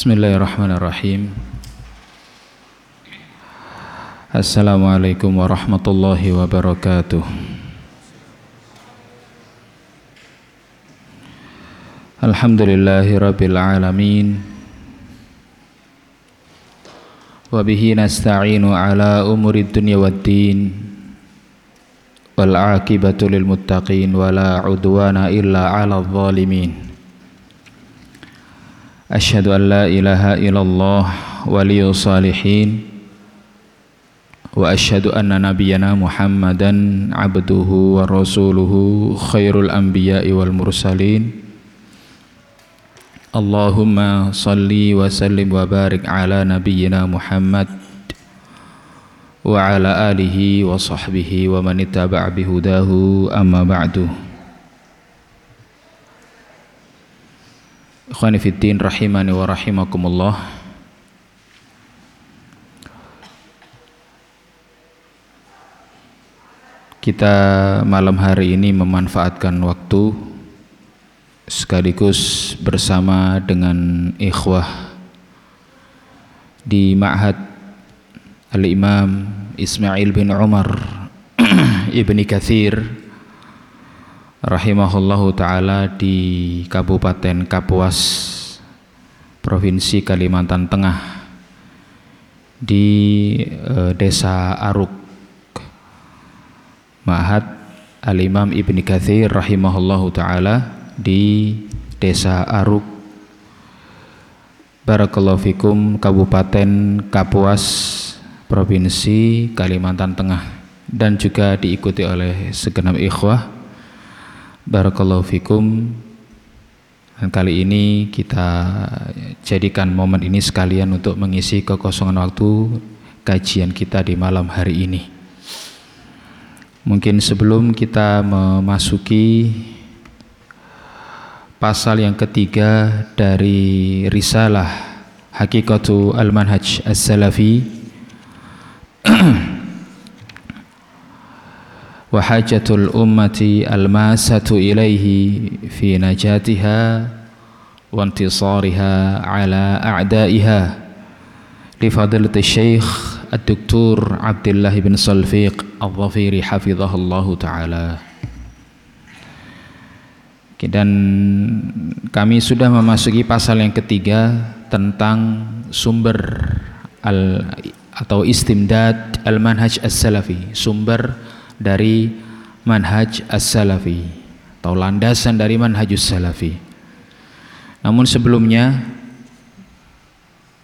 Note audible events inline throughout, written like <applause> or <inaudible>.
Bismillahirrahmanirrahim Assalamualaikum warahmatullahi wabarakatuh Alhamdulillahi rabbil alamin Wabihi nasta'inu ala umuri dunya waddin Wal aqibatu lil muttaqin Wala udwana illa ala zalimin أشهد أن لا إله إلا الله ولي الصالحين وأشهد أن نبينا محمدا عبده ورسوله خير الأنبياء والمرسلين. اللهم صل وسلم وبارك على نبينا محمد وعلى آله وصحبه ومن اتبع بهداه أما بعد. Ikhwani rahimani wa rahimakumullah. Kita malam hari ini memanfaatkan waktu sekaligus bersama dengan ikhwah di Ma'had Al-Imam Ismail bin Umar <clears throat> Ibni Kathir rahimahullahu taala di Kabupaten Kapuas Provinsi Kalimantan Tengah di e, Desa Aruk. Ma'had Al-Imam Ibni Kathir rahimahullahu taala di Desa Aruk. Barakallahu fikum Kabupaten Kapuas Provinsi Kalimantan Tengah. Dan juga diikuti oleh segenap ikhwah Barakallahu fikum dan kali ini kita jadikan momen ini sekalian untuk mengisi kekosongan waktu kajian kita di malam hari ini. Mungkin sebelum kita memasuki pasal yang ketiga dari risalah Hakikatu Al-Manhaj As-Salafi <clears throat> وحاجة الأمة الماسة إليه في نجاتها وانتصارها على أعدائها لفضيلة الشيخ الدكتور عبد الله بن صلفيق الظفير حفظه الله تعالى dan kami sudah memasuki pasal yang ketiga tentang sumber al atau istimdad al-manhaj as-salafi sumber dari manhaj as-salafi atau landasan dari manhajus salafi. Namun sebelumnya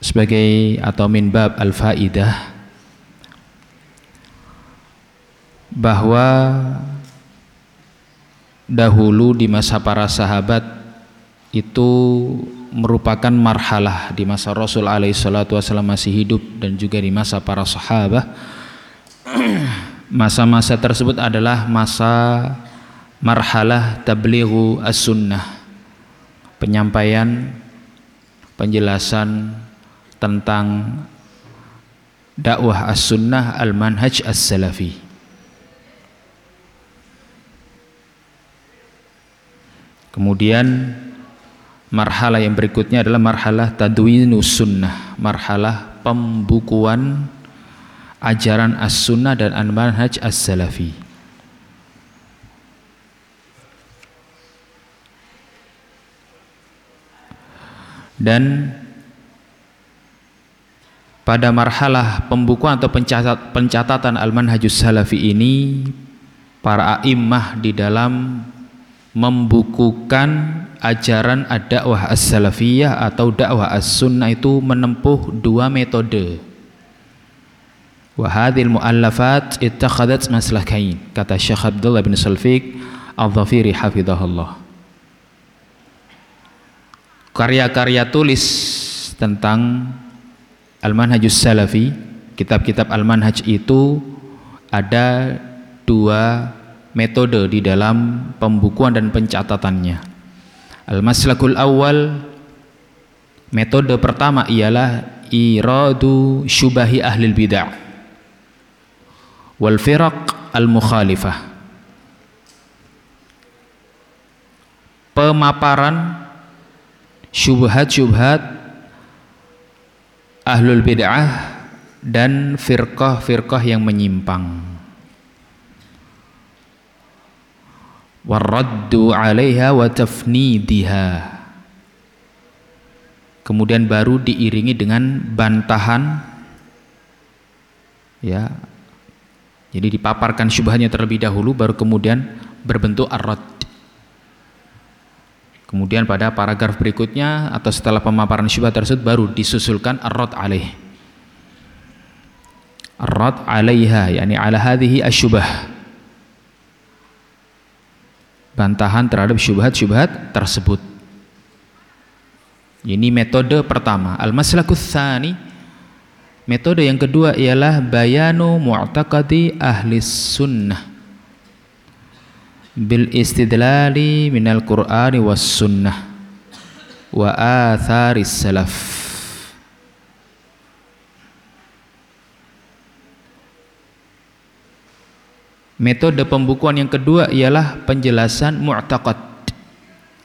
sebagai atau min bab al-faidah bahwa dahulu di masa para sahabat itu merupakan marhalah di masa Rasul alaihi salatu wasallam masih hidup dan juga di masa para sahabat <clears throat> Masa-masa tersebut adalah masa marhalah tablighu as-sunnah. Penyampaian penjelasan tentang dakwah as-sunnah al-manhaj as-salafi. Kemudian marhalah yang berikutnya adalah marhalah tadwinus sunnah, marhalah pembukuan ajaran as-sunnah dan al-manhaj as-salafi. Dan pada marhalah pembukuan atau pencatat, pencatatan al-manhajus salafi ini para a'immah di dalam membukukan ajaran ad-dakwah as-salafiyah atau dakwah as-sunnah itu menempuh dua metode Wa hadhil muallafat ittakhadat maslakain kata Syekh Abdullah bin Salfiq Al-Dhafiri hafizahullah. Karya-karya tulis tentang Al-Manhajus Salafi, kitab-kitab Al-Manhaj itu ada dua metode di dalam pembukuan dan pencatatannya. Al-Maslakul awal metode pertama ialah iradu syubahi ahlil bid'ah wal firaq al mukhalifah. Pemaparan syubhat-syubhat ahlul bid'ah dan firqah-firqah yang menyimpang. Waraddu 'alaiha wa tafnidiha. Kemudian baru diiringi dengan bantahan ya jadi dipaparkan syubhatnya terlebih dahulu baru kemudian berbentuk arad kemudian pada paragraf berikutnya atau setelah pemaparan syubhat tersebut baru disusulkan arad alaih. Arad alaiha yakni ala hadhihi asyubah bantahan terhadap syubhat-syubhat tersebut. Ini metode pertama. Al-maslakus Metode yang kedua ialah bayanu mu'taqadi ahli sunnah. Bil istidlali minal qur'ani was sunnah. Wa atharis salaf. Metode pembukuan yang kedua ialah penjelasan mu'taqad.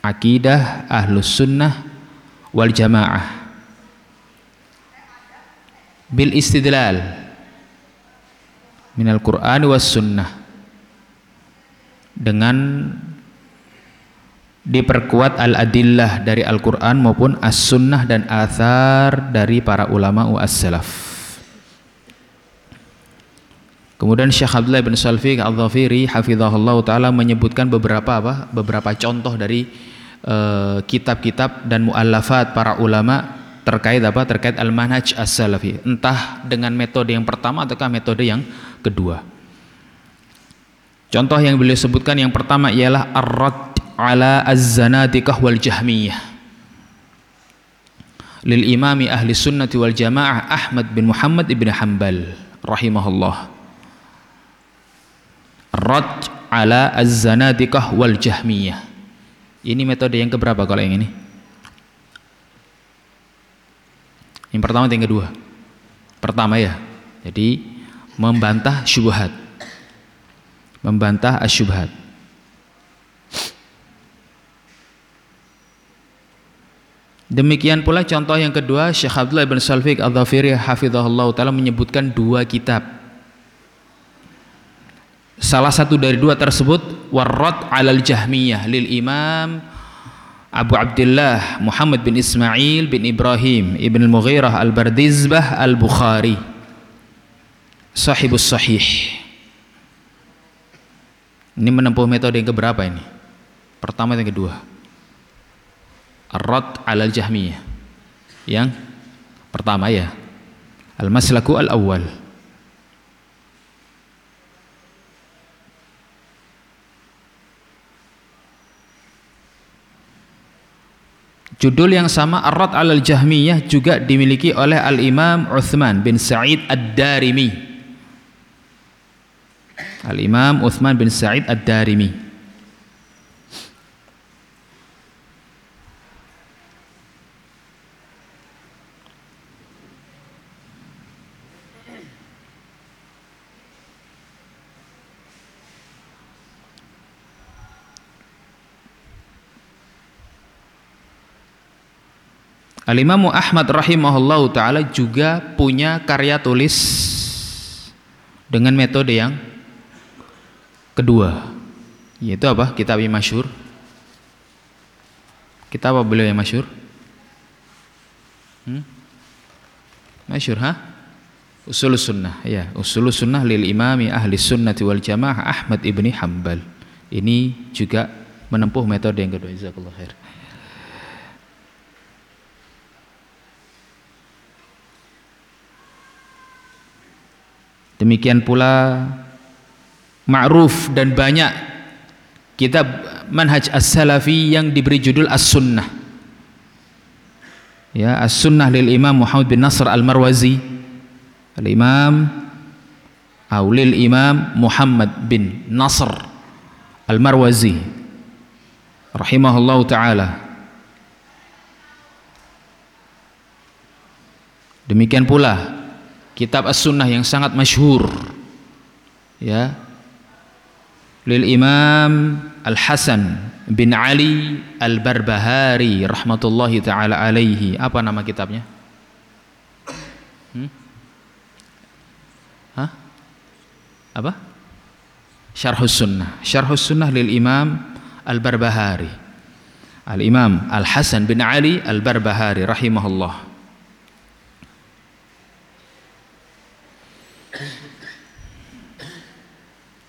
Akidah ahlus sunnah wal jamaah bil istidlal minal Qur'an was sunnah dengan diperkuat al-adillah dari Al-Quran maupun as-sunnah dan athar dari para ulama as-salaf. Kemudian Syekh Abdullah bin Salfiq al-Dhafiri hafizahullah ta'ala menyebutkan beberapa apa? Beberapa contoh dari Eh, kitab-kitab uh, dan muallafat para ulama terkait apa? Terkait al-manhaj as-salafi. Entah dengan metode yang pertama ataukah metode yang kedua. Contoh yang beliau sebutkan yang pertama ialah ar-rad ala az-zanadiqah wal jahmiyah lil imami ahli sunnati wal jamaah Ahmad bin Muhammad ibn Hanbal rahimahullah. Rad ala az-zanadiqah wal jahmiyah ini metode yang keberapa kalau yang ini? Yang pertama atau yang kedua? Pertama ya. Jadi membantah syubhat. Membantah asyubhat. Demikian pula contoh yang kedua Syekh Abdullah bin Salfiq Al-Dhafiri hafizahullah taala menyebutkan dua kitab. Salah satu dari dua tersebut warrad alal jahmiyah lil imam Abu Abdullah Muhammad bin Ismail bin Ibrahim ibn al-Mughirah al-Bardizbah al-Bukhari. Sahibus sahih. Ini menempuh metode yang keberapa ini? Pertama dan kedua. Ar-rad alal jahmiyah yang pertama ya. Al-maslaku al-awwal Judul yang sama Ar-Rad al-Jahmiyah juga dimiliki oleh Al-Imam Uthman bin Sa'id Ad-Darimi. Al-Imam Uthman bin Sa'id Ad-Darimi. Al-Imam Ahmad rahimahullahu taala juga punya karya tulis dengan metode yang kedua yaitu apa? Kitab yang masyhur. Kitab apa beliau yang masyhur? Hmm? Masyhur ha? Usul sunnah ya, usul sunnah lil imami ahli sunnati wal jamaah Ahmad ibni Hambal. Ini juga menempuh metode yang kedua. Jazakallahu khair. Demikian pula ma'ruf dan banyak kitab manhaj as-salafi yang diberi judul as-sunnah. Ya, as-sunnah lil Imam Muhammad bin Nasr al-Marwazi. Al-Imam atau lil Imam Muhammad bin Nasr al-Marwazi rahimahullahu taala. Demikian pula kitab as-sunnah yang sangat masyhur ya lil Imam Al-Hasan bin Ali Al-Barbahari rahmatullahi taala alaihi apa nama kitabnya Hmm? Hah? Apa? Syarhus Sunnah. Syarhus Sunnah lil Imam Al-Barbahari. Al-Imam Al-Hasan bin Ali Al-Barbahari rahimahullah.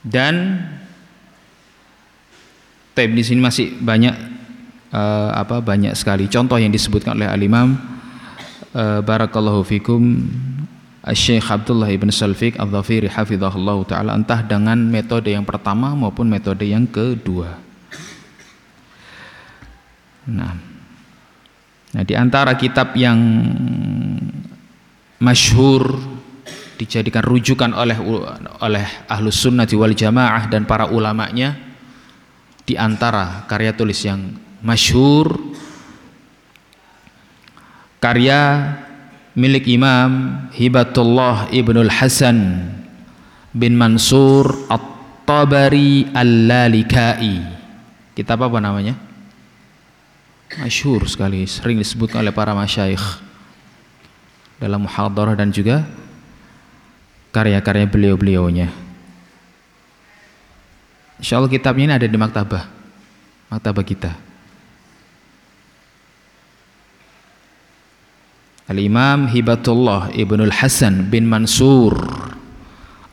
Dan Taib di sini masih banyak uh, apa banyak sekali contoh yang disebutkan oleh Al-Imam uh, barakallahu fikum Syekh Abdullah ibn Salfiq Al-Dhafiri hafizahullah taala entah dengan metode yang pertama maupun metode yang kedua. Nah, nah di antara kitab yang masyhur dijadikan rujukan oleh oleh ahlus sunnah wal jamaah dan para ulamanya di antara karya tulis yang masyhur karya milik Imam Hibatullah Ibnul Hasan bin Mansur At-Tabari Al-Lalikai kitab apa namanya? masyhur sekali sering disebutkan oleh para masyayikh dalam muhadarah dan juga karya-karya beliau-beliaunya. Insya Allah kitabnya ini ada di maktabah. Maktabah kita. Al-Imam Hibatullah Ibnul Hasan bin Mansur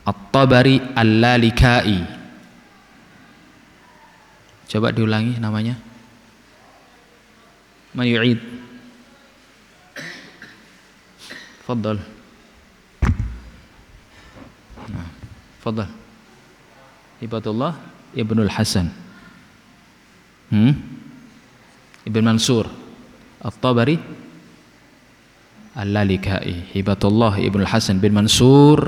At-Tabari Al-Lalikai. Coba diulangi namanya. Mayu'id Fadal Fadal Hibatullah Ibnul Hasan. Hmm? Ibn Mansur. At-Tabari Al-Lalikai. Hibatullah Ibn Hasan bin Mansur.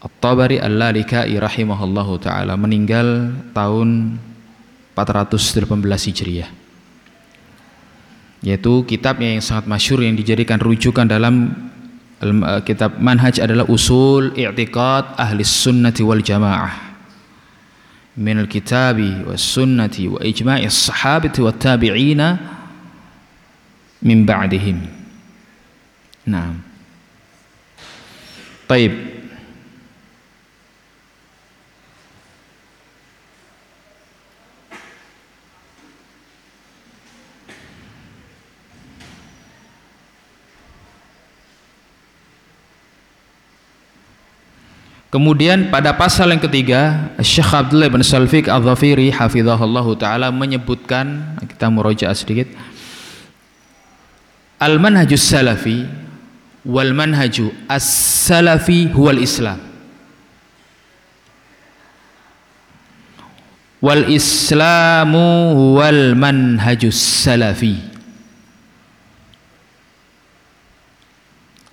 At-Tabari Al-Lalikai rahimahullahu taala meninggal tahun 418 Hijriah. Yaitu kitabnya yang sangat masyur yang dijadikan rujukan dalam kitab manhaj adalah usul i'tiqad ahli sunnati wal jamaah min al-kitabi was sunnati wa ijma'i sahabati wa tabi'ina min ba'dihim Nah. Taib. Kemudian pada pasal yang ketiga Syekh Abdullah bin Salfiq Al-Dhafiri hafizahullah taala menyebutkan kita murojaah sedikit Al-manhajus salafi wal manhaju as-salafi huwal Islam. Wal Islamu huwal manhajus salafi.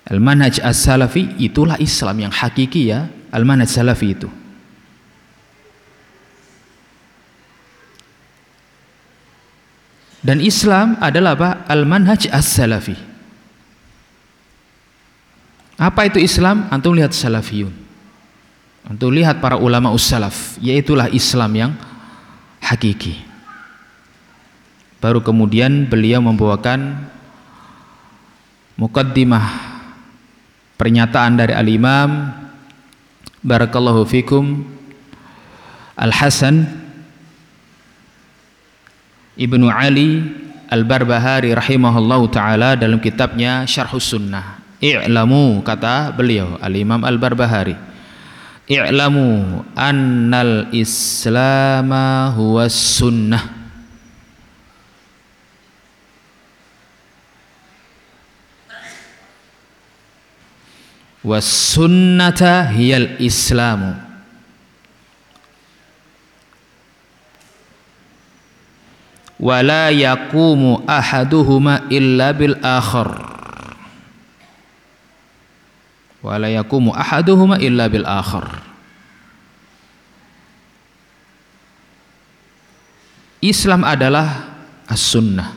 Al manhaj as-salafi itulah Islam yang hakiki ya al manhaj salafi itu dan Islam adalah apa al manhaj as-salafi apa itu Islam? Antum lihat salafiyun. Antum lihat para ulama ussalaf, yaitulah Islam yang hakiki. Baru kemudian beliau membawakan mukaddimah pernyataan dari al-Imam barakallahu fikum. Al-Hasan Ibnu Ali Al-Barbahari rahimahullahu taala dalam kitabnya Syarhus Sunnah. I'lamu kata beliau al-Imam Al-Barbahari. I'lamu annal islama huwa sunnah was sunnata hiyal islamu. Wala yaqumu ahaduhuma illa bil akhar. Wala yakumu ahaduhuma illa bil akhar. Islam adalah as-sunnah.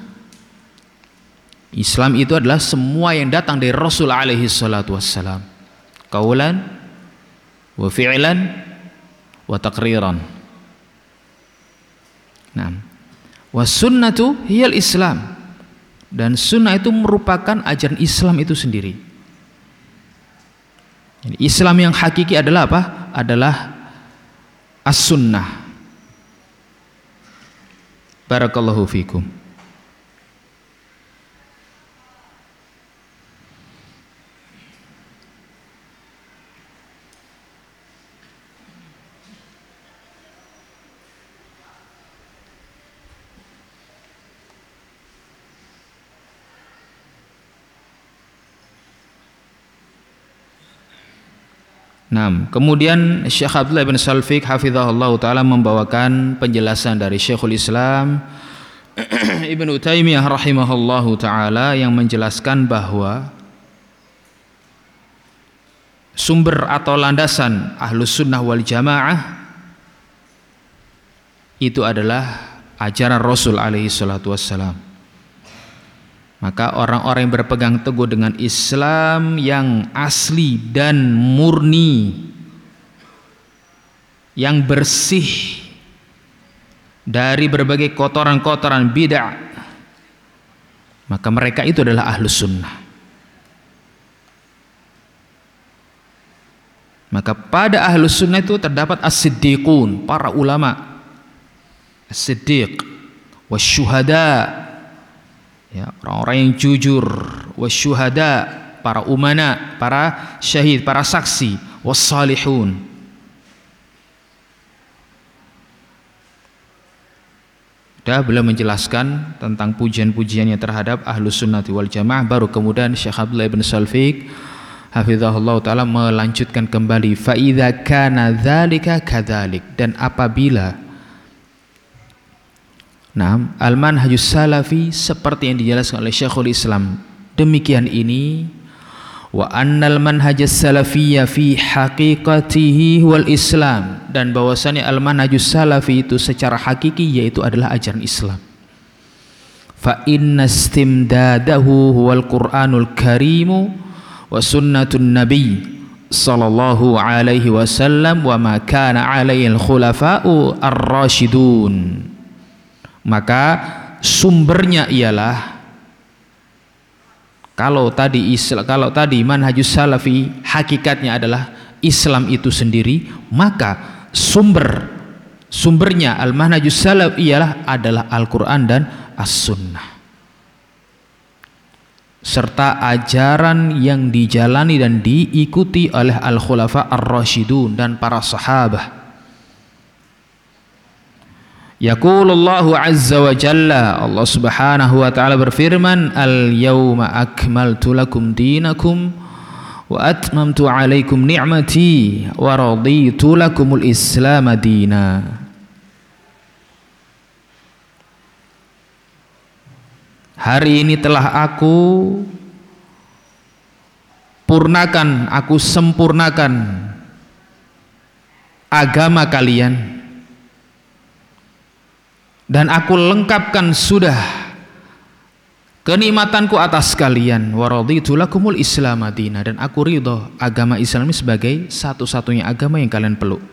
Islam itu adalah semua yang datang dari Rasul alaihi salatu wassalam kaulan wa fi'lan wa taqriran nah wa sunnatu hiyal islam dan sunnah itu merupakan ajaran Islam itu sendiri Islam yang hakiki adalah apa? Adalah as-sunnah. Barakallahu fikum. Nah, kemudian Syekh Abdullah bin Salfik hafizahullah taala membawakan penjelasan dari Syekhul Islam <clears throat> Ibnu Taimiyah rahimahullahu taala yang menjelaskan bahwa sumber atau landasan Ahlus Sunnah wal Jamaah itu adalah ajaran Rasul alaihi salatu wassalam. Maka orang-orang yang berpegang teguh dengan Islam yang asli dan murni yang bersih dari berbagai kotoran-kotoran bid'ah maka mereka itu adalah ahlus sunnah. Maka pada ahlus sunnah itu terdapat as-siddiqun para ulama. As-siddiq ya orang-orang yang jujur wasyuhada para umana para syahid para saksi wassalihun Dah beliau menjelaskan tentang pujian-pujiannya terhadap ahlus sunnati wal jamaah baru kemudian Syekh Abdullah ibn Salfiq hafizahullah taala melanjutkan kembali. Fa idza kana dzalika kadzalik. Dan apabila Nah, al-manhajus salafi seperti yang dijelaskan oleh Syekhul Islam. Demikian ini wa annal manhajus salafiyya fi haqiqatihi wal Islam dan bahwasanya al-manhajus salafi itu secara hakiki yaitu adalah ajaran Islam. Fa inna istimdadahu huwal Qur'anul Karim wa sunnatun Nabi sallallahu alaihi wasallam wa ma kana alaihi al-khulafa'u ar-rasyidun maka sumbernya ialah kalau tadi Islam, kalau tadi manhajus salafi hakikatnya adalah Islam itu sendiri, maka sumber sumbernya al manhajus salaf ialah adalah Al-Qur'an dan As-Sunnah. Serta ajaran yang dijalani dan diikuti oleh al-khulafa ar-rasyidun dan para sahabat Yaqulullahu azza wa jalla. Allah subhanahu wa ta'ala berfirman Al yawma akmaltu lakum dinakum Wa atmamtu alaikum ni'mati Wa raditu lakumul islam dina. Hari ini telah aku Purnakan, aku sempurnakan Agama kalian dan aku lengkapkan sudah kenikmatanku atas kalian. Waraditu lakumul islam dan aku ridho agama Islam sebagai satu-satunya agama yang kalian peluk.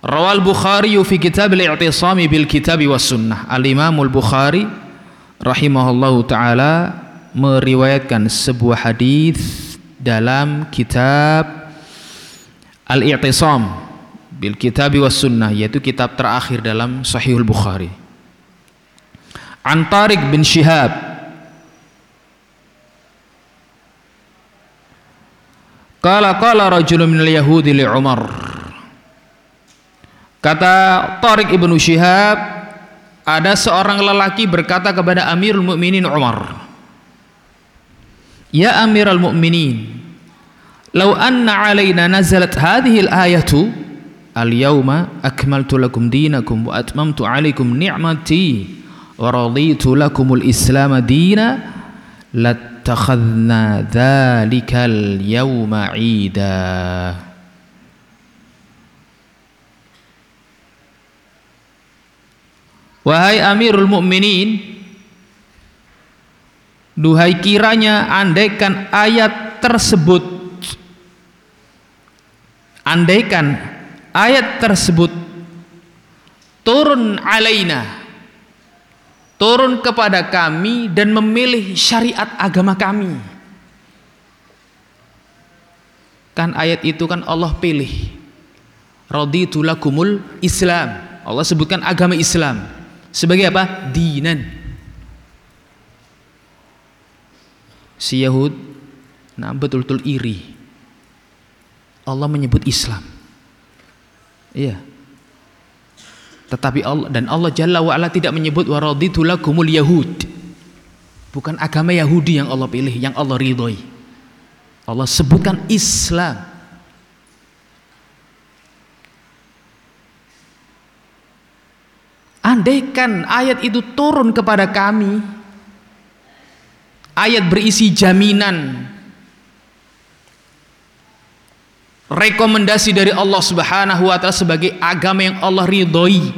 Rawal Bukhari fi kitab al-i'tisami bil kitab was sunnah. Al-Imamul Bukhari rahimahullahu taala meriwayatkan sebuah hadis dalam kitab Al-I'tisam bil kitabi was sunnah yaitu kitab terakhir dalam Sahihul Bukhari. An Tariq bin Shihab Qala qala rajulun minal yahudi li Umar Kata Tariq ibnu Shihab ada seorang lelaki berkata kepada Amirul Mukminin Umar Ya Amirul Mukminin Lau anna alaina nazalat hadhihi al-ayatu Al-yawma akmaltu lakum dinakum wa atmamtu alaikum ni'mati wa raditu lakumul islam dina lattakhadna dhalikal yawma 'ida. Wahai Amirul Mukminin Duhai kiranya andaikan ayat tersebut Andaikan ayat tersebut turun alaina turun kepada kami dan memilih syariat agama kami. Kan ayat itu kan Allah pilih. Raditu lakumul Islam. Allah sebutkan agama Islam. Sebagai apa? Dinan. Si Yahud nah betul-betul iri. Allah menyebut Islam iya. Tetapi Allah dan Allah Jalla wa ala tidak menyebut waraditu lakumul yahud. Bukan agama Yahudi yang Allah pilih yang Allah ridhoi. Allah sebutkan Islam. Andaikan ayat itu turun kepada kami, ayat berisi jaminan, rekomendasi dari Allah Subhanahu wa taala sebagai agama yang Allah ridhoi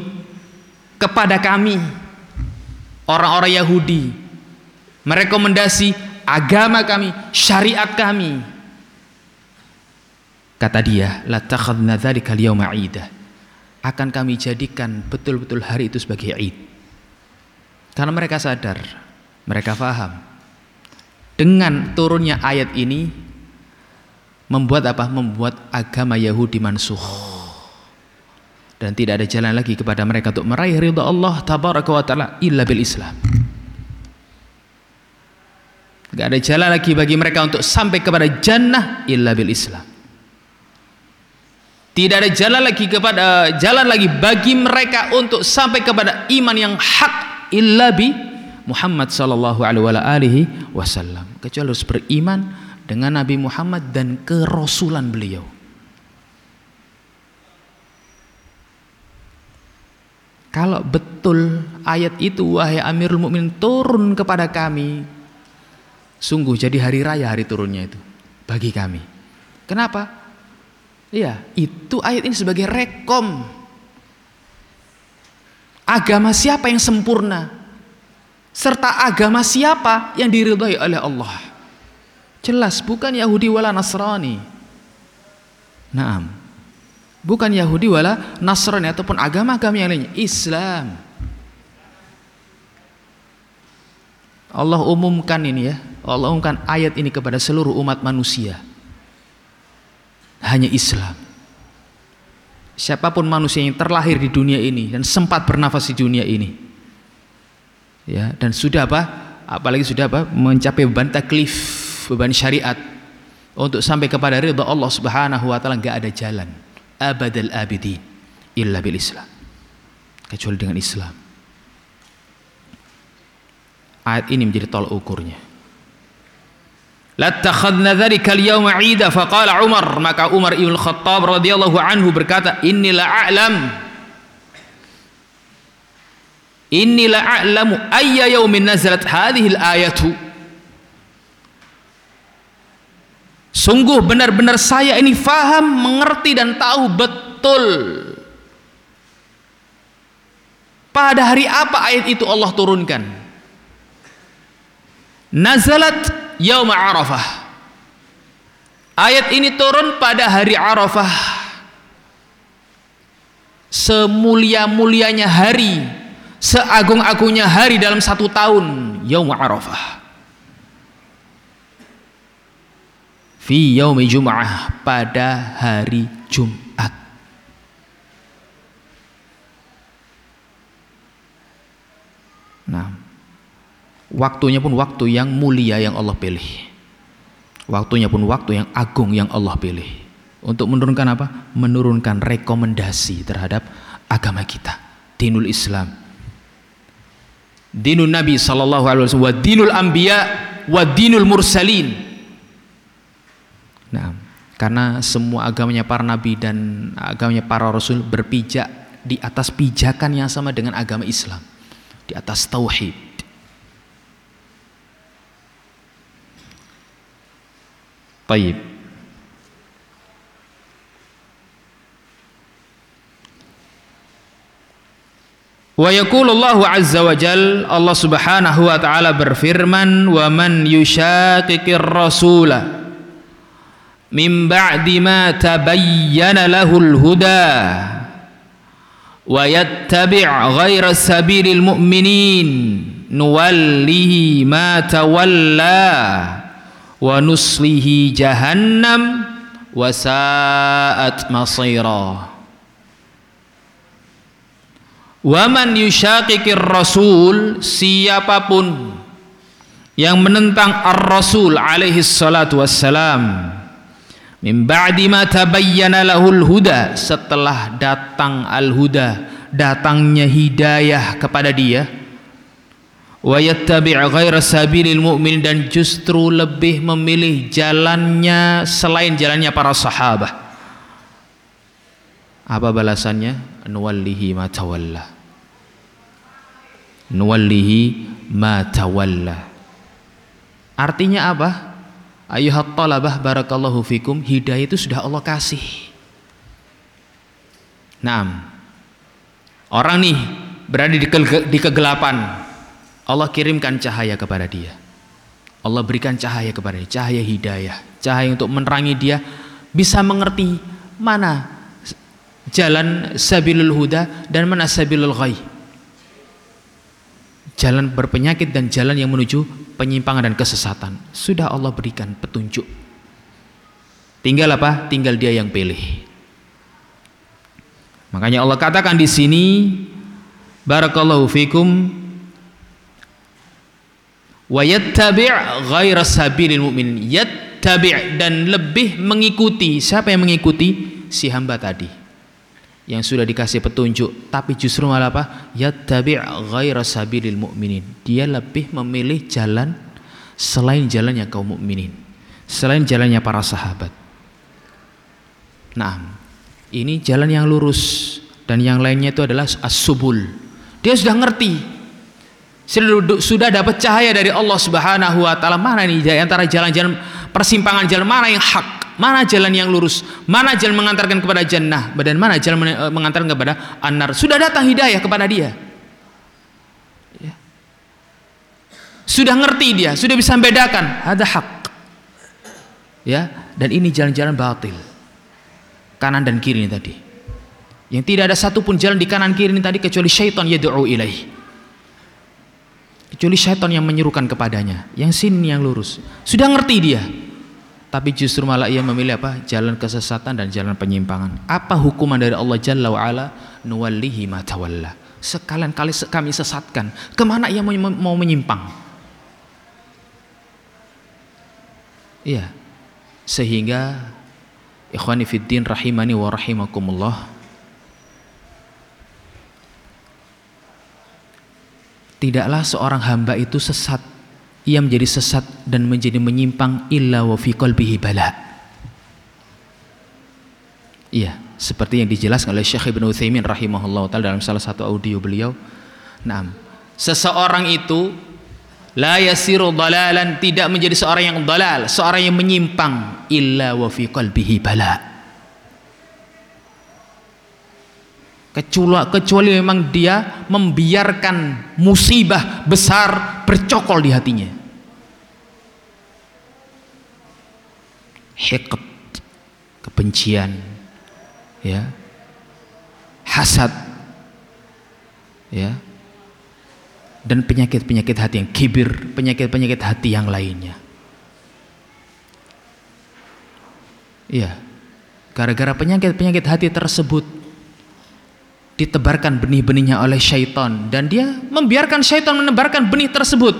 kepada kami orang-orang Yahudi merekomendasi agama kami, syariat kami. Kata dia, la takhadna dzalika al-yawma. Akan kami jadikan betul-betul hari itu sebagai Id. Karena mereka sadar, mereka faham. Dengan turunnya ayat ini membuat apa? Membuat agama Yahudi mansuh. Dan tidak ada jalan lagi kepada mereka untuk meraih ridha Allah tabaraka wa taala illa bil Islam. Gak ada jalan lagi bagi mereka untuk sampai kepada jannah illa bil Islam. Tidak ada jalan lagi kepada jalan lagi bagi mereka untuk sampai kepada iman yang hak illa bi Muhammad sallallahu alaihi wasallam. Kecuali harus beriman dengan Nabi Muhammad dan kerasulan beliau. Kalau betul ayat itu wahai Amirul Mukminin turun kepada kami Sungguh jadi hari raya hari turunnya itu bagi kami. Kenapa? Iya, itu ayat ini sebagai rekom. Agama siapa yang sempurna? Serta agama siapa yang diridhai oleh Allah? Jelas bukan Yahudi wala Nasrani. Naam. Bukan Yahudi wala Nasrani ataupun agama-agama yang lainnya, Islam. Allah umumkan ini ya. Allah umumkan ayat ini kepada seluruh umat manusia. Hanya Islam. Siapa pun manusia yang terlahir di dunia ini dan sempat bernafas di dunia ini. Ya dan sudah apa? Apalagi sudah apa? Mencapai beban taklif beban syariat. Untuk sampai kepada ridha Allah Subhanahu wa taala enggak ada jalan. Abadal abidin illa bil Islam. Kecuali dengan Islam. Ayat ini menjadi tol ukurnya. Latakhadna dzalika al-yawma 'ida faqala Umar. Maka Umar Ibn Khattab radhiyallahu anhu berkata inni la a'lam. Inni la a'lamu ayya yawmin nazalat hadhihi al-ayatu Sungguh benar-benar saya ini faham, mengerti dan tahu betul pada hari apa ayat itu Allah turunkan. Nazalat yauma Arafah. Ayat ini turun pada hari Arafah. Semulia-mulianya hari, seagung-agungnya hari dalam satu tahun, yauma Arafah. Fi yaumi Jum'ah pada hari Jumat. Nah, Waktunya pun waktu yang mulia yang Allah pilih. Waktunya pun waktu yang agung yang Allah pilih. Untuk menurunkan apa? Menurunkan rekomendasi terhadap agama kita. Dinul Islam. Dinul Nabi sallallahu alaihi wasallam wa dinul anbiya wa dinul mursalin. Nah, karena semua agamanya para nabi dan agamanya para rasul berpijak di atas pijakan yang sama dengan agama Islam, di atas tauhid. Taib. Wa yaqulullahu azza wa jal Allah Subhanahu wa taala berfirman wa man yushaqiqir rasula min ba'di ma tabayyana lahul huda wa yattabi' ghayra sabilil mu'minin nuwallihi ma tawalla wa nuslihi jahannam wa sa'at masira wa man yushaqiqir rasul siapa pun yang menentang ar-rasul alaihi salatu wassalam min ba'di ma tabayyana lahul huda. Setelah datang al-huda datangnya hidayah kepada dia. Wa yattabi' ghaira sabilil mu'min dan justru lebih memilih jalannya selain jalannya para sahabat apa balasannya? Nuwallihi ma tawalla. Nuwallihi ma tawalla. Artinya apa? Ayuhat talabah barakallahu fikum, hidayah itu sudah Allah kasih. Nah, orang nih berada di, ke di kegelapan, Allah kirimkan cahaya kepada dia. Allah berikan cahaya kepada dia, cahaya hidayah, cahaya untuk menerangi dia bisa mengerti mana jalan sabilul huda dan mana sabilul ghaib jalan berpenyakit dan jalan yang menuju penyimpangan dan kesesatan. Sudah Allah berikan petunjuk. Tinggal apa? Tinggal dia yang pilih. Makanya Allah katakan di sini barakallahu fikum wa yattabi' ghaira sabilil mu'min yattabi' dan lebih mengikuti siapa yang mengikuti si hamba tadi yang sudah dikasih petunjuk tapi justru malah apa? Yattabi' ghaira sabilil mu'minin. Dia lebih memilih jalan selain jalannya kaum mukminin selain jalannya para sahabat. Nah ini jalan yang lurus dan yang lainnya itu adalah as-subul. Dia sudah ngerti. Sudah, dapat cahaya dari Allah Subhanahu wa taala. Mana ini? Antara jalan-jalan persimpangan jalan mana yang hak Mana jalan yang lurus? Mana jalan mengantarkan kepada jannah? Dan mana jalan eh, mengantarkan kepada anar? Sudah datang hidayah kepada dia. Ya. Sudah ngerti dia, sudah bisa membedakan. Ada hak. Ya, dan ini jalan-jalan batil. Kanan dan kiri ini tadi. Yang tidak ada satupun jalan di kanan kiri ini tadi kecuali syaitan yad'u ilaih. Kecuali syaitan yang menyerukan kepadanya. Yang sini yang lurus. Sudah ngerti dia tapi justru malah ia memilih apa? Jalan kesesatan dan jalan penyimpangan. Apa hukuman dari Allah Jalla wa ala? Nuwallihi ma tawalla. Sekalian kali kami sesatkan. Ke mana ia mau menyimpang? Iya. Sehingga ikhwani fiddin rahimani wa rahimakumullah. Tidaklah seorang hamba itu sesat ia menjadi sesat dan menjadi menyimpang illa wa fi qalbihi bala. Iya, seperti yang dijelaskan oleh Syekh Ibnu Utsaimin rahimahullah taala dalam salah satu audio beliau. Naam. Seseorang itu la yasiru dalalan tidak menjadi seorang yang dalal, seorang yang menyimpang illa wa fi qalbihi bala. Kecuali memang dia membiarkan musibah besar bercokol di hatinya. Hiqat kebencian ya. Hasad ya. Dan penyakit-penyakit hati yang kibir penyakit-penyakit hati yang lainnya. Iya. Gara-gara penyakit-penyakit hati tersebut ditebarkan benih-benihnya oleh syaitan. Dan dia membiarkan syaitan menebarkan benih tersebut.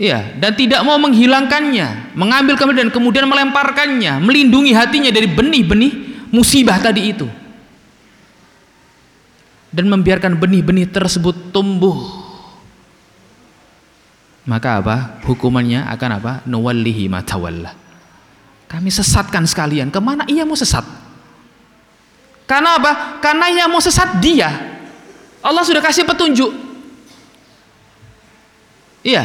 Ya dan tidak mau menghilangkannya mengambil kemudian kemudian melemparkannya melindungi hatinya dari benih-benih musibah tadi itu. Dan membiarkan benih-benih tersebut tumbuh. Maka apa? Hukumannya akan apa? Nuwallihi kami sesatkan sekalian. Ke mana ia mau sesat karena apa? Karena yang mau sesat dia. Allah sudah kasih petunjuk. Iya.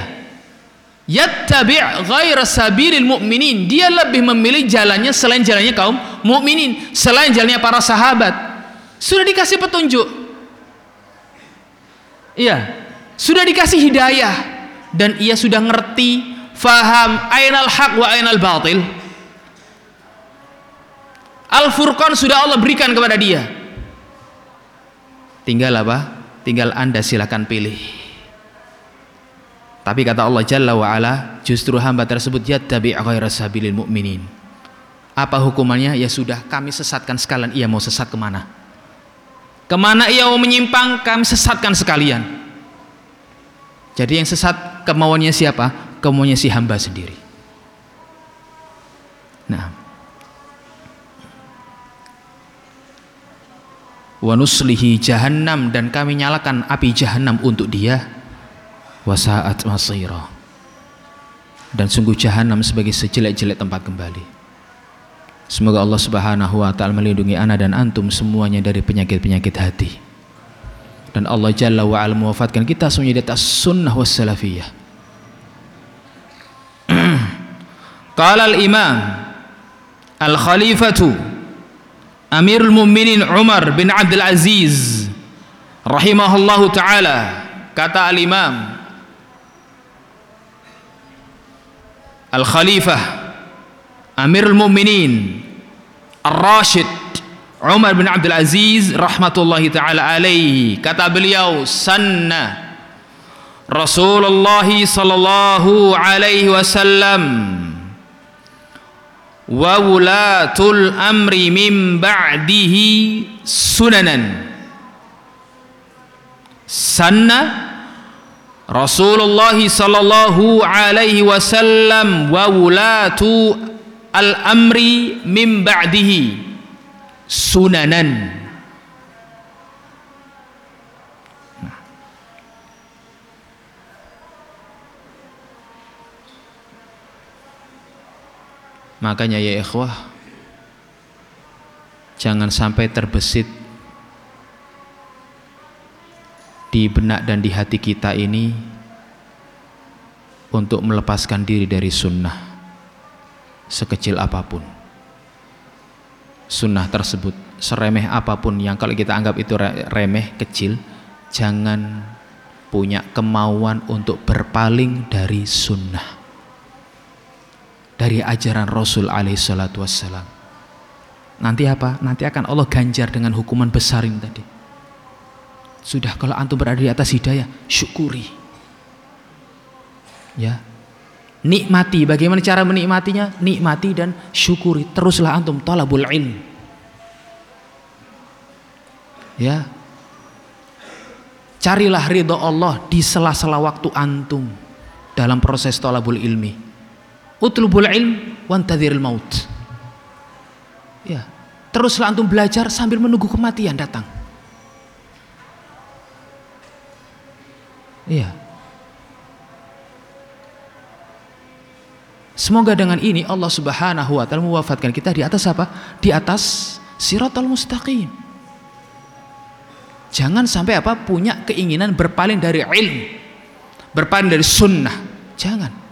Yattabi' ghaira sabilil mu'minin. Dia lebih memilih jalannya selain jalannya kaum mukminin, selain jalannya para sahabat. Sudah dikasih petunjuk. Iya. Sudah dikasih hidayah dan ia sudah ngerti faham ainal haq wa ainal batil. Al-Furqan sudah Allah berikan kepada dia. Tinggal apa? Tinggal Anda silakan pilih. Tapi kata Allah Jalla wa ala, justru hamba tersebut yattabi' ghaira sabilil mu'minin. Apa hukumannya? Ya sudah, kami sesatkan sekalian. Ia mau sesat ke mana? Ke mana ia mau menyimpang, kami sesatkan sekalian. Jadi yang sesat kemauannya siapa? Kemauannya si hamba sendiri. Nah. Wa nuslihi jahannam dan kami nyalakan api jahannam untuk dia. Wasaat masira. Dan sungguh jahanam sebagai sejelek-jelek tempat kembali. Semoga Allah subhanahu wa ta'ala melindungi ana dan antum semuanya dari penyakit-penyakit hati. Dan Allah jalla wa ala mewafatkan kita semuanya di atas sunnah was salafiyah. <clears throat> Qala al-imam al-khalifatu أمير المؤمنين عمر بن عبد العزيز رحمه الله تعالى كتا الإمام الخليفة أمير المؤمنين الراشد عمر بن عبد العزيز رحمة الله تعالى عليه كتب اليو سنة رسول الله صلى الله عليه وسلم wa wulatul amri min ba'dihi sunanan sanna Rasulullah sallallahu alaihi wasallam wa wulatu al-amri min ba'dihi sunanan Makanya ya ikhwah Jangan sampai terbesit di benak dan di hati kita ini untuk melepaskan diri dari sunnah sekecil apa pun. Sunnah tersebut seremeh apa pun yang kalau kita anggap itu remeh kecil jangan punya kemauan untuk berpaling dari sunnah dari ajaran Rasul alaihi salatu wassalam nanti apa? nanti akan Allah ganjar dengan hukuman besar ini tadi sudah kalau antum berada di atas hidayah, syukuri. Ya. Nikmati, bagaimana cara menikmatinya? Nikmati dan syukuri. Teruslah antum talabul ilm. Ya. Carilah ridho Allah di sela-sela waktu antum dalam proses talabul ilmi. Utlubul ilm wantadhiril maut. Ya. Teruslah antum belajar sambil menunggu kematian datang. Iya. Semoga dengan ini Allah Subhanahu wa taala mewafatkan kita di atas apa? Di atas siratal mustaqim. Jangan sampai apa? Punya keinginan berpaling dari ilmu. Berpaling dari sunnah. Jangan.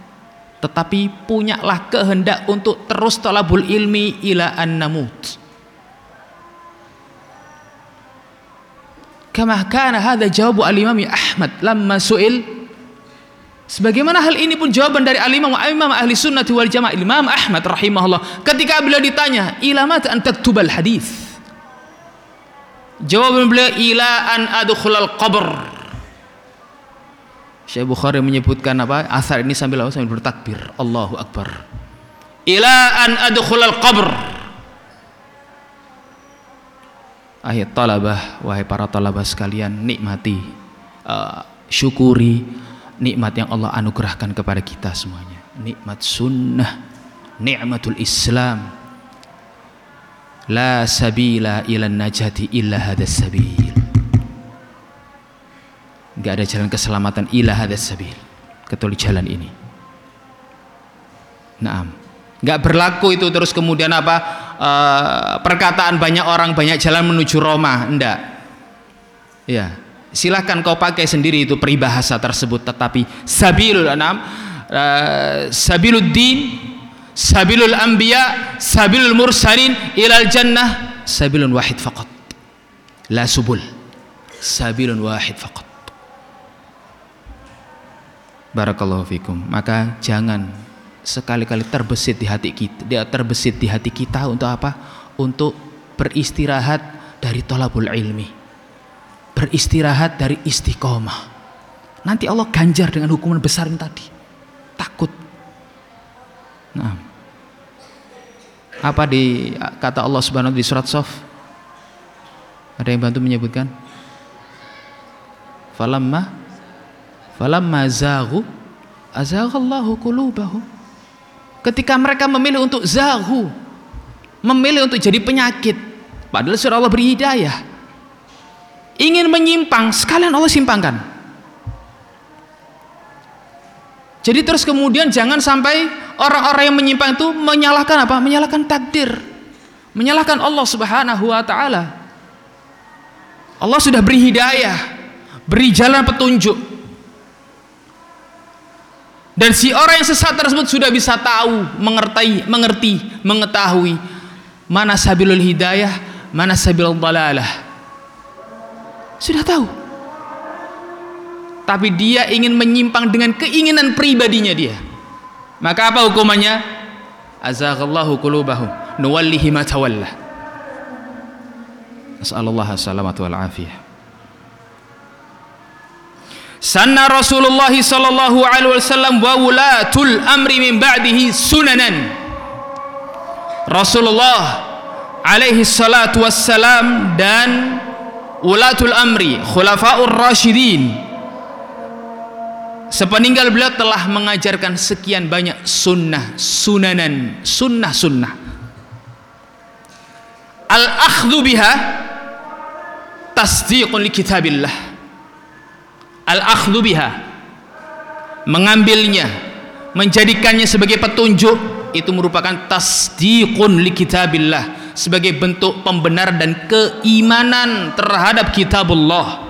Tetapi punyalah kehendak untuk terus talabul ilmi ila an namut. Kama kana hadha jawabu al-Imam Ahmad lamma su'il. Sebagaimana hal ini pun jawaban dari al-Imam Imam Ahli Sunnah wal Jamaah Imam Ahmad rahimahullah. Ketika beliau ditanya ila mata an taktubal hadis Jawaban beliau ila an adkhulal qabr Syekh Bukhari menyebutkan apa? Asar ini sambil sambil bertakbir. Allahu akbar. Ila an adkhulal qabr. Ayat talabah wahai para talabah sekalian nikmati uh, syukuri nikmat yang Allah anugerahkan kepada kita semuanya. Nikmat sunnah nikmatul islam. La sabila ila najati illa hadas sabil enggak ada jalan keselamatan illa hadas sabil kecuali jalan ini. Naam. Nggak berlaku itu terus kemudian apa uh, perkataan banyak orang banyak jalan menuju Roma. Enggak ya. Silahkan kau pakai sendiri itu peribahasa tersebut tetapi sabilul anam uh, sabilul din sabilul anbiya sabilul mursalin ilal jannah sabilun wahid faqat. La subul sabilun wahid faqat barakallahu fikum maka jangan sekali-kali terbesit di hati kita, dia terbesit di hati kita untuk apa? Untuk beristirahat dari tolabul ilmi. Beristirahat dari istiqomah. nanti Allah ganjar dengan hukuman besar yang tadi takut nah apa di kata Allah Subhanahu di surat Sof ada yang bantu menyebutkan falamma falamma zaghu azaghallahu qulubahum. Ketika mereka memilih untuk zaghu memilih untuk jadi penyakit padahal surah Allah beri hidayah. Ingin menyimpang sekalian Allah simpangkan. Jadi terus kemudian jangan sampai orang-orang yang menyimpang itu menyalahkan apa? Menyalahkan takdir. Menyalahkan Allah subhanahu wa ta'ala. Allah sudah beri hidayah beri jalan petunjuk dan si orang yang sesat tersebut sudah bisa tahu mengerti mengerti mengetahui mana sabilul hidayah mana sabilul dalalah. Sudah tahu. Tapi dia ingin menyimpang dengan keinginan pribadinya dia. Maka apa hukumannya? Azaghallahu qulubahum. Nuwallihi ma tawalla. Nasallallahu salamatu wal afiyah sanna Rasulullah sallallahu alaihi wasallam wa wulatul amri min ba'dihi sunanan. Rasulullah alaihi salatu wassalam dan ulatul amri khulafaur rasyidin. Sepeninggal beliau telah mengajarkan sekian banyak sunnah sunanan sunnah sunnah. Al akhdhu biha tasdiqun li kitabillah al-akhdhu biha. Mengambilnya menjadikannya sebagai petunjuk itu merupakan tasdiqun li kitabillah sebagai bentuk pembenar dan keimanan terhadap kitabullah.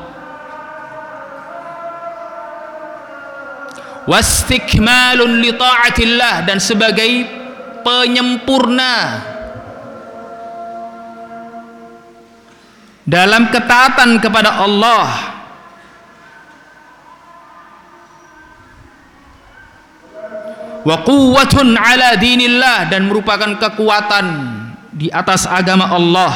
Wastikmalun li ta'atillah dan sebagai penyempurna. Dalam ketaatan kepada Allah wa quwwatun ala dinillah dan merupakan kekuatan di atas agama Allah.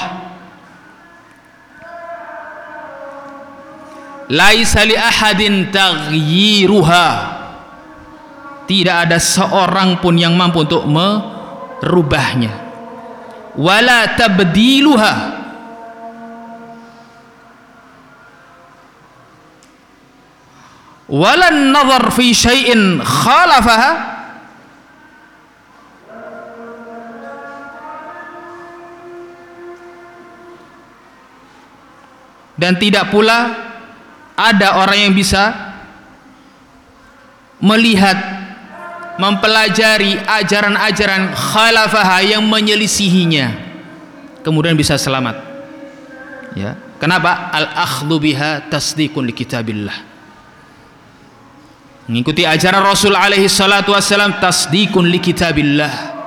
Laisa li ahadin taghyiruha. Tidak ada seorang pun yang mampu untuk merubahnya. Wala tabdiluha. Wala nazar fi syai'in khalafaha dan tidak pula ada orang yang bisa melihat mempelajari ajaran-ajaran khalafaha yang menyelisihinya. Kemudian bisa selamat. Ya. Kenapa? Al akhdhu biha tasdiqun li kitabillah. Mengikuti ajaran Rasul alaihi salatu wassalam tasdiqun li kitabillah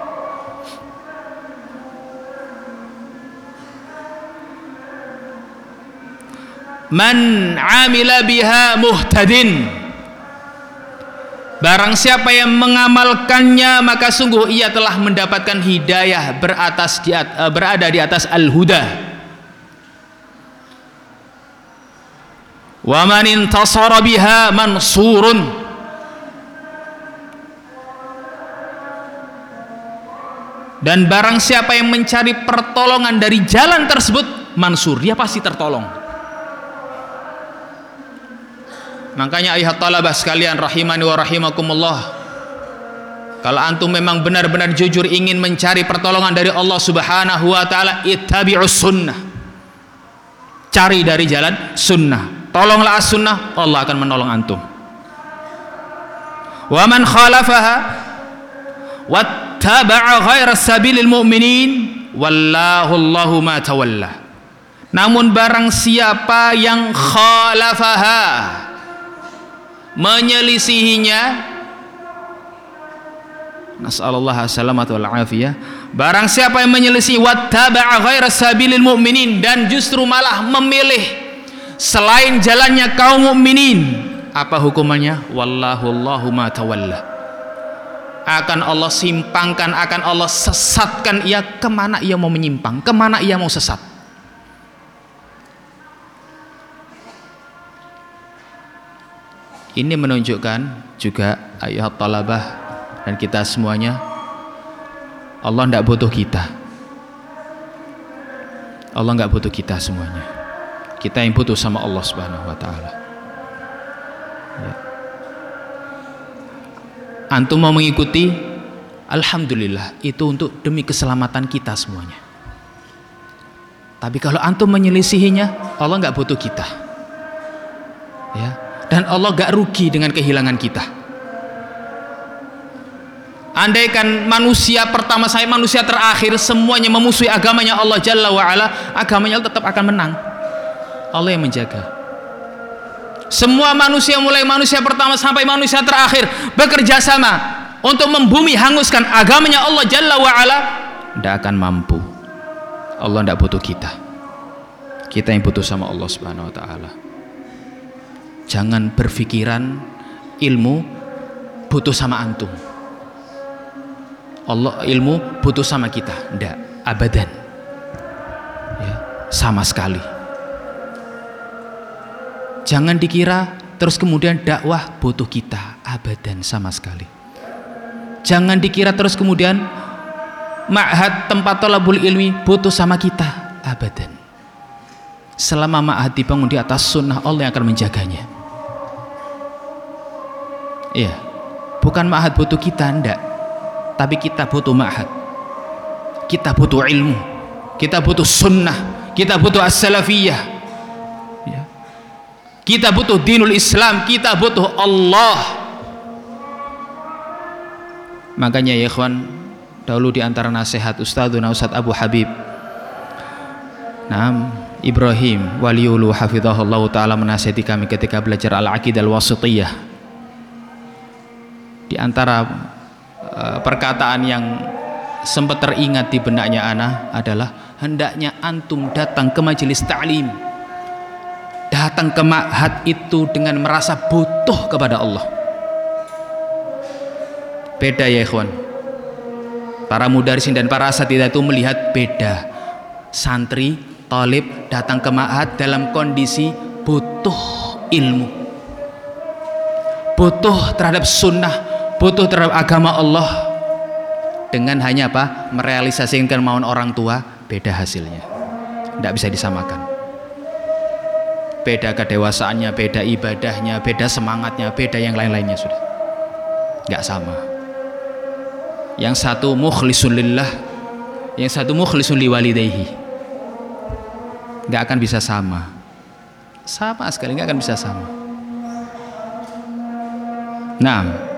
man amila biha muhtadin. Barang siapa yang mengamalkannya maka sungguh ia telah mendapatkan hidayah beratas di, eh, berada di atas al-huda. Wa man intasara biha mansurun. Dan barang siapa yang mencari pertolongan dari jalan tersebut mansur dia pasti tertolong Makanya ayat talabah sekalian rahimani wa rahimakumullah. Kalau antum memang benar-benar jujur ingin mencari pertolongan dari Allah Subhanahu wa taala, ittabi'us sunnah. Cari dari jalan sunnah. Tolonglah as-sunnah, Allah akan menolong antum. Wa man khalafaha wattaba'a ghaira sabilil mu'minin wallahu Allahu ma tawalla. Namun barang siapa yang khalafaha menyelisihinya Nasallallahu salamatu wal afiyah. Barang siapa yang menyelisih wattaba'a ghaira sabilil mu'minin dan justru malah memilih selain jalannya kaum mukminin, apa hukumannya? Wallahu Allahu ma tawalla. Akan Allah simpangkan, akan Allah sesatkan ia ke mana ia mau menyimpang, ke mana ia mau sesat. Ini menunjukkan juga ayat talabah dan kita semuanya Allah tidak butuh kita. Allah nggak butuh kita semuanya. Kita yang butuh sama Allah subhanahu wa ta'ala. Ya. antum mau mengikuti? Alhamdulillah itu untuk demi keselamatan kita semuanya. Tapi kalau antum menyelisihinya Allah nggak butuh kita. Ya dan Allah gak rugi dengan kehilangan kita. Andaikan manusia pertama saya manusia terakhir semuanya memusuhi agamanya Allah Jalla wa'ala agamanya tetap akan menang. Allah yang menjaga. Semua manusia mulai manusia pertama sampai manusia terakhir bekerja sama untuk membumi hanguskan agamanya Allah Jalla wa'ala tidak akan mampu. Allah tidak butuh kita. Kita yang butuh sama Allah subhanahu wa ta'ala jangan berpikiran ilmu butuh sama antum. Allah ilmu butuh sama kita. Ndak abadan. Ya, sama sekali. Jangan dikira terus kemudian dakwah butuh kita. Abadan sama sekali. Jangan dikira terus kemudian ma'had tempat tolabul ilmi butuh sama kita. Abadan. Selama ma'had dibangun di atas sunnah Allah yang akan menjaganya Iya. Bukan ma'had butuh kita ndak. Tapi kita butuh ma'had. Kita butuh ilmu. Kita butuh sunnah. Kita butuh as-salafiyah. Ya. Kita butuh dinul Islam, kita butuh Allah. Makanya ya ikhwan, dahulu di antara nasihat Ustadzuna Ustadz Abu Habib. Nah, Ibrahim waliulu hafizahullah taala menasihati kami ketika belajar al-aqidah al-wasitiyah di antara uh, perkataan yang sempat teringat di benaknya ana adalah hendaknya antum datang ke majelis ta'lim. Datang ke ma'had itu dengan merasa butuh kepada Allah. Beda ya ikhwan. Para mudarsin dan para asatidah itu melihat beda. Santri, talib datang ke ma'had dalam kondisi butuh ilmu. Butuh terhadap sunnah butuh terhadap agama Allah dengan hanya apa? Merealisasikan kemauan orang tua beda hasilnya. Tidak bisa disamakan. Beda kedewasaannya beda ibadahnya beda semangatnya beda yang lain-lainnya sudah. Nggak sama. Yang satu mukhlisun lillah yang satu mukhlisun liwalidayhi. Nggak akan bisa sama. Sama sekali nggak akan bisa sama. Nah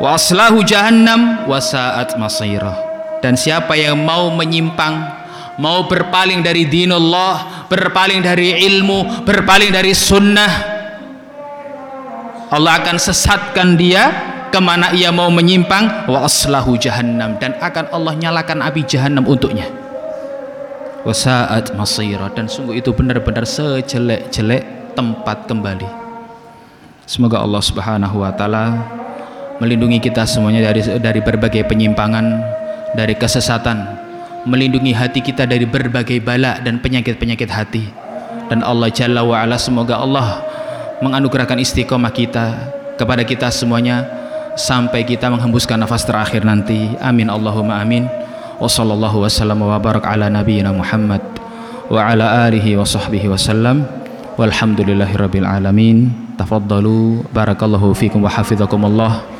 wa aslahu jahannam wa sa'at masirah. Dan siapa yang mau menyimpang mau berpaling dari dinullah berpaling dari ilmu berpaling dari sunnah Allah akan sesatkan dia ke mana ia mau menyimpang wa aslahu jahannam. Dan akan Allah nyalakan api jahannam untuknya. Wa sa'at masirah. Dan sungguh itu benar-benar sejelek-jelek tempat kembali. Semoga Allah subhanahu wa ta'ala melindungi kita semuanya dari dari berbagai penyimpangan, dari kesesatan, melindungi hati kita dari berbagai bala dan penyakit-penyakit hati. Dan Allah Jalla wa ala semoga Allah menganugerahkan istiqomah kita kepada kita semuanya sampai kita menghembuskan nafas terakhir nanti. Amin Allahumma amin. Wa sallallahu wasallam wa barak ala nabiyyina Muhammad wa ala alihi wa sahbihi wasallam. Walhamdulillahirabbil alamin. Tafaddalu barakallahu fikum wa hafizakumullah.